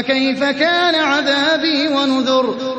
فكيف كان عذابي ونذر